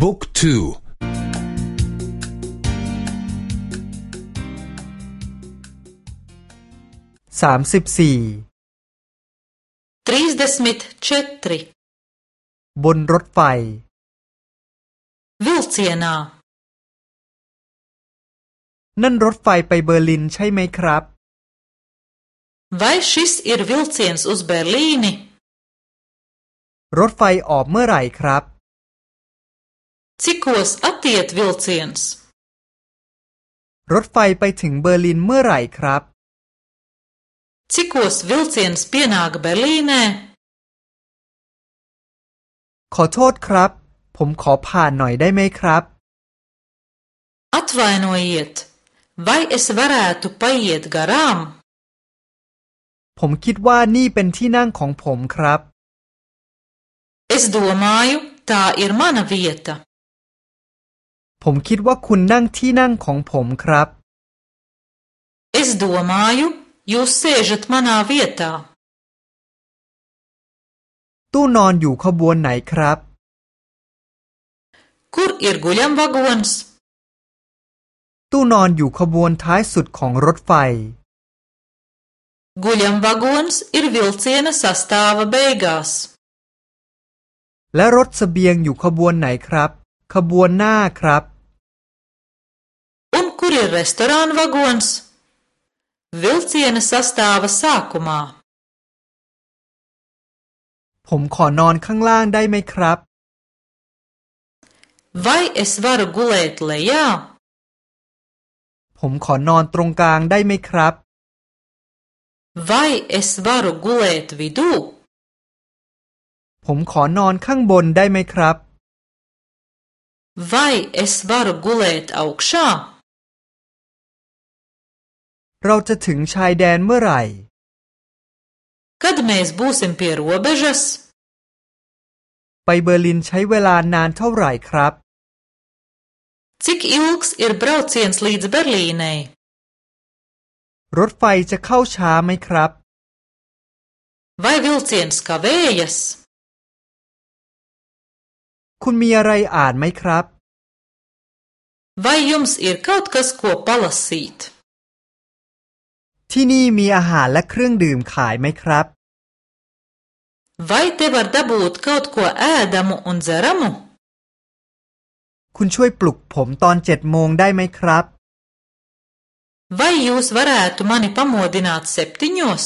book two สามสิบสี่ trīsdesmit četri บนรถไฟ Vilcienā นั่นรถไฟไปเบอร์ลินใช่ไหมครับ Vai šis ir vilciens uz Berlīni? รถไฟออกเมื่อไหร่ครับ Cikos attiet vilciens? รถไฟไปถึงเบอร์ลินเมื่อไหร่ครับ Cikos vilciens pienāk Berlīnē? ขอโทษครับ ผมขอผ่านหน่อยได้ไหมครับ Atvainojiet, vai es varētu paiet garām? ผมคิดว่านี่เป็นที่นั่งของผมครับ Es domāju, tā ir mana vieta. ผมคิดว่าคุณนั่งที่นั่งของผมครับ Es domāju, jūs sēžat manā vietā. ตู้นอนอยู่ขบวนไหนครับ Kur ir guļamvagons? ตู้นอนอยู่ขบวนท้ายสุดของรถไฟ Guļamvagons ir vilciena sastāva beigās. และรถสเสบียงอยู่ขบวนไหนครับ ขบวนหน้าครับ Un kur ir restorāna vagons? Vilciena sastāva sākumā. ผมขอนอนข้างล่างได้ไหมครับ Vai es varu gulēt lejā? ผมขอนอนตรงกลางได้ไหมครับ Vai es varu gulēt vidū? ผมขอนอนข้างบนได้ไหมครับ Vai es varu gulēt augšā? เราจะถึงชายแดนเมื่อไหร่ Kad mēs būsim pie robežas? ไปเบอร์ลินใช้เวลานานเท่าไหร่ครับ Cik ilgs ir brauciens līdz Berlīnei? รถไฟจะเข้าช้าไหมครับ Vai vilciens kavējas? คุณมีอะไรอ่านไหมครับ Vai jums ir kaut kas, ko palasīt? ที่นี่มีอาหารและเครื่องดื่มขายไหมครับ Vai te var dabūt kaut ko ēdamu un dzeramu? คุณช่วยปลุกผมตอนเจ็ดโมงได้ไหมครับ Vai jūs varētu mani pamodināt septiņos?